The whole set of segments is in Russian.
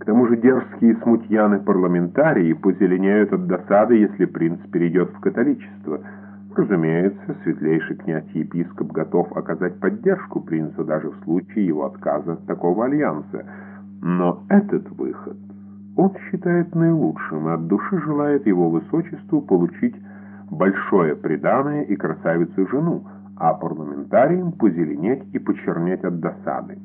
К тому же дерзкие смутьяны-парламентарии позеленяют от досады, если принц перейдет в католичество. Разумеется, светлейший князь-епископ готов оказать поддержку принцу даже в случае его отказа от такого альянса. Но этот выход он считает наилучшим и от души желает его высочеству получить большое преданное и красавицу жену, а парламентариям позеленеть и почернеть от досады.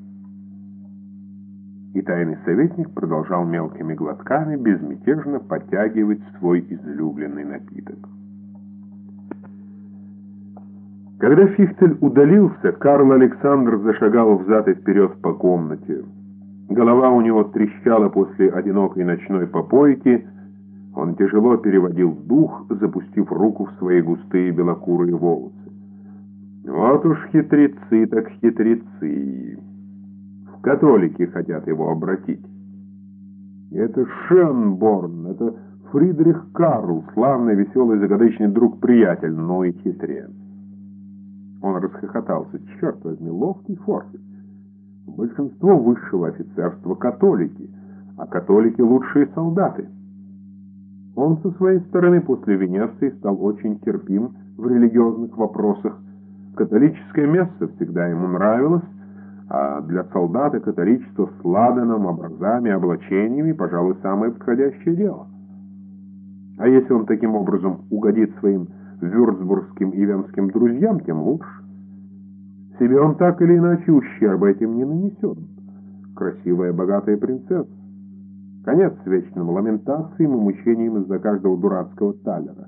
И тайный советник продолжал мелкими глотками безмятежно подтягивать свой излюбленный напиток. Когда Фихтель удалился, Карл Александр зашагал взад и вперед по комнате. Голова у него трещала после одинокой ночной попойки, он тяжело переводил дух, запустив руку в свои густые белокурые волосы. Вот уж хитрецы так хитрецы. Католики хотят его обратить. Это Шенборн, это Фридрих Карл, славный, веселый, загадочный друг-приятель, но и хитрец. Он расхохотался. Черт возьми, ловкий форфит. Большинство высшего офицерства католики, а католики лучшие солдаты. Он со своей стороны после Венеции стал очень терпим в религиозных вопросах. Католическое место всегда ему нравилось, а для солдата католичество с ладаном, образами, облачениями, пожалуй, самое подходящее дело. А если он таким образом угодит своим вюрцбургским и венским друзьям, тем лучше. Себе он так или иначе ущерба этим не нанесет. Красивая, богатая принцесса. Конец вечным ламентациям и мучениям из-за каждого дурацкого талера.